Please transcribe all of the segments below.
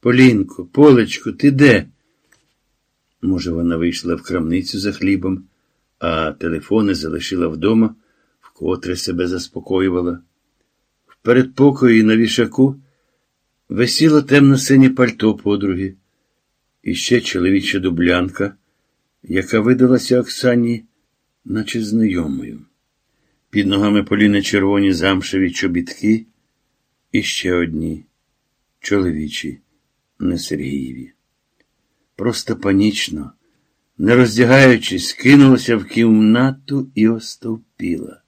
Полінко, Полечко, ти де? Може, вона вийшла в крамницю за хлібом, а телефони залишила вдома, вкотре себе заспокоювала. В передпокої на вішаку висіло темно-синє пальто подруги, і ще чоловіча дублянка, яка видалася Оксані, наче знайомою. Під ногами Поліни червоні замшеві чобітки і ще одні чоловічі, не Сергієві. Просто панічно, не роздягаючись, кинулася в кімнату і остовпіла.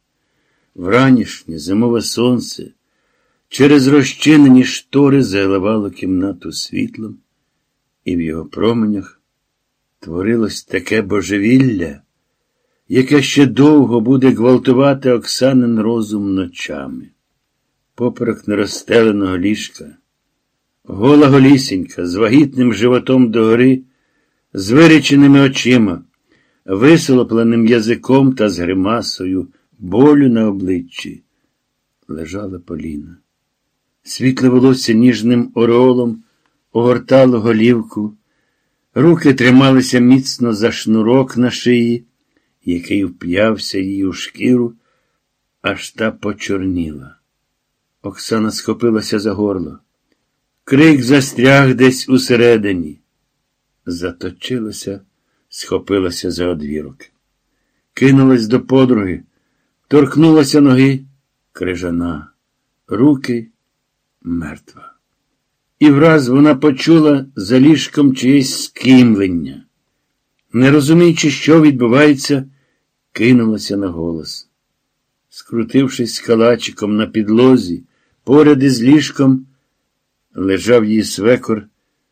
Вранішнє зимове сонце через розчинені штори заливало кімнату світлом, і в його променях творилось таке божевілля, яке ще довго буде гвалтувати Оксанин розум ночами. Поперек нерозстеленого ліжка, гола голісінька, з вагітним животом догори, з виріченими очима, висолопленим язиком та з гримасою, болю на обличчі, лежала Поліна. Світле волосся ніжним ореолом огортало голівку, руки трималися міцно за шнурок на шиї, який вп'явся їй у шкіру, аж та почорніла. Оксана схопилася за горло. Крик застряг десь усередині. Заточилася, схопилася за одвірок. Кинулась до подруги, торкнулася ноги, крижана, руки мертва. І враз вона почула за ліжком чиєсь скимлення. Не розуміючи, що відбувається, кинулася на голос. Скрутившись калачиком на підлозі, поряд із ліжком, лежав її свекор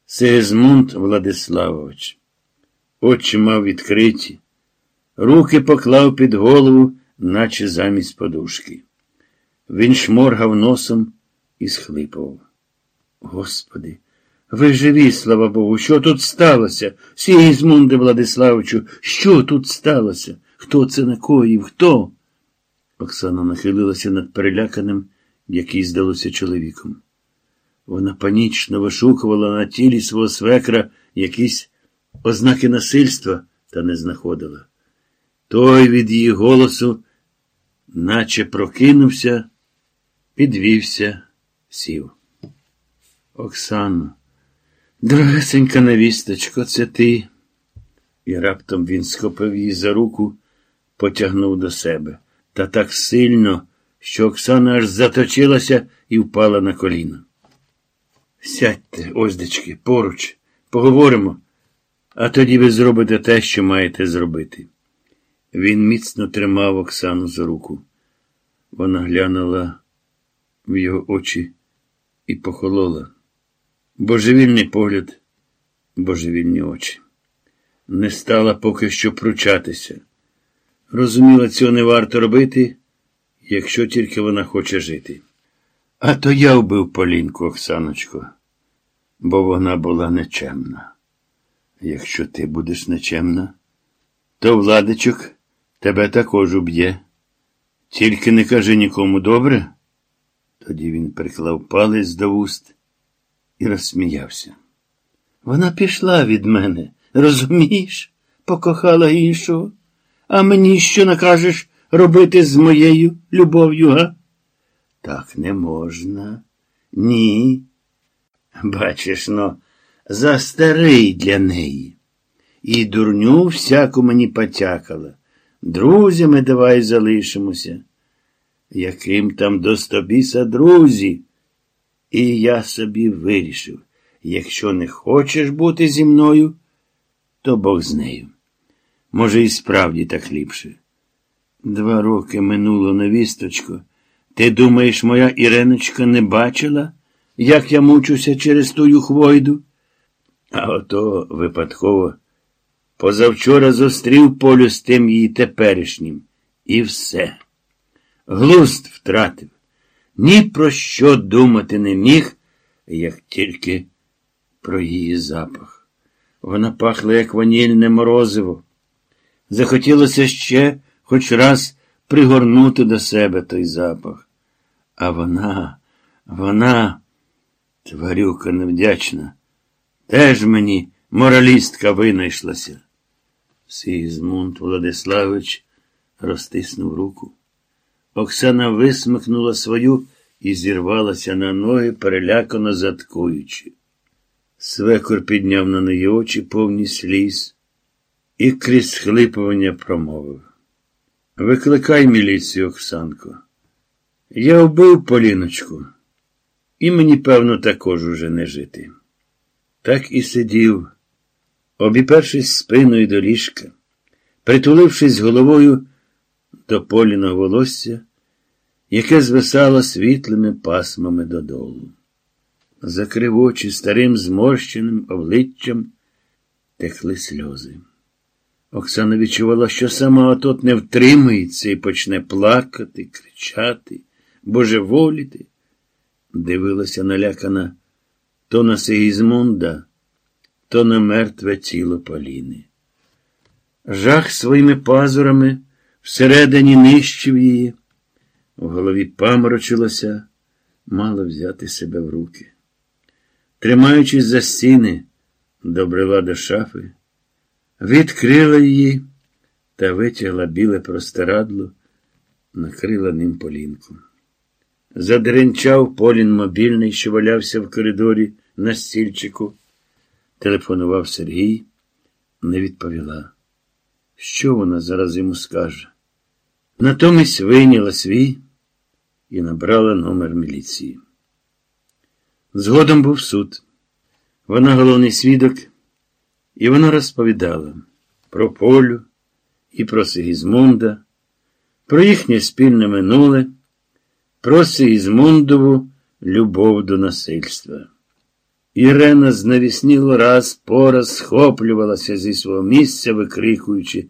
Сигизмунд Владиславович. Очі мав відкриті, руки поклав під голову, наче замість подушки. Він шморгав носом і схлипував. Господи, ви живі, слава Богу, що тут сталося? Сігізмунде Владиславовичу, що тут сталося? Хто це накоїв? Хто? Оксана нахилилася над переляканим, який здалося чоловіком. Вона панічно вишукувала на тілі свого свекра якісь ознаки насильства та не знаходила. Той від її голосу, наче прокинувся, підвівся, сів. Оксано, дорогесенька невісточко, це ти. І раптом він схопив її за руку, потягнув до себе. Та так сильно, що Оксана аж заточилася і впала на коліна. Сядьте, оздечки, поруч, поговоримо, а тоді ви зробите те, що маєте зробити. Він міцно тримав Оксану за руку. Вона глянула в його очі і похолола. Божевільний погляд, божевільні очі. Не стала поки що пручатися. Розуміла, цього не варто робити, якщо тільки вона хоче жити. А то я вбив Полінку, Оксаночко, бо вона була нечемна. Якщо ти будеш нечемна, то владичок тебе також уб'є. Тільки не кажи нікому добре. Тоді він приклав палець до вуст і розсміявся. Вона пішла від мене, розумієш, покохала іншого. А мені що накажеш робити з моєю любов'ю, га? Так не можна. Ні. Бачиш но, за старий для неї. І дурню всяку мені потякала. Друзями давай залишимося. Яким там до стобіса друзі? І я собі вирішив, якщо не хочеш бути зі мною, то Бог з нею. Може, і справді так ліпше. Два роки минуло невісточко. Ти думаєш, моя Іреночка не бачила, як я мучуся через тую хвойду? А ото випадково позавчора зустрів полю з тим її теперішнім. І все. Глуст втратив. Ні про що думати не міг, як тільки про її запах. Вона пахла, як ванільне морозиво. Захотілося ще хоч раз пригорнути до себе той запах. А вона, вона, тварюка невдячна, Теж мені моралістка винайшлася. Сигізмунд Владиславович розтиснув руку. Оксана висмикнула свою і зірвалася на ноги, перелякано заткуючи. Свекор підняв на неї очі повні сліз і крізь схлипування промовив. Викликай міліцію, Оксанко. Я вбив Поліночку, і мені, певно, також уже не жити. Так і сидів, обіпершись спиною до ліжка, притулившись головою до поліного волосся, яке звисало світлими пасмами додолу. Закрив очі старим зморщеним обличчям текли сльози. Оксана відчувала, що сама отот не втримується і почне плакати, кричати, божеволіти. Дивилася налякана то на Сигізмунда, то на мертве тіло Поліни. Жах своїми пазурами всередині нищив її, в голові паморочилося, мало взяти себе в руки. Тримаючись за стіни, добрила до шафи, відкрила її та витягла біле простирадло, накрила ним полінку. Задеренчав Полін мобільний, що валявся в коридорі на стільчику. Телефонував Сергій, не відповіла. Що вона зараз йому скаже? Натомість вийняла свій і набрала номер міліції. Згодом був суд. Вона головний свідок, і вона розповідала про Полю і про Сигізмунда, про їхнє спільне минуле, про Сигізмундову любов до насильства. Ірена знавісніло раз по раз схоплювалася зі свого місця, викрикуючи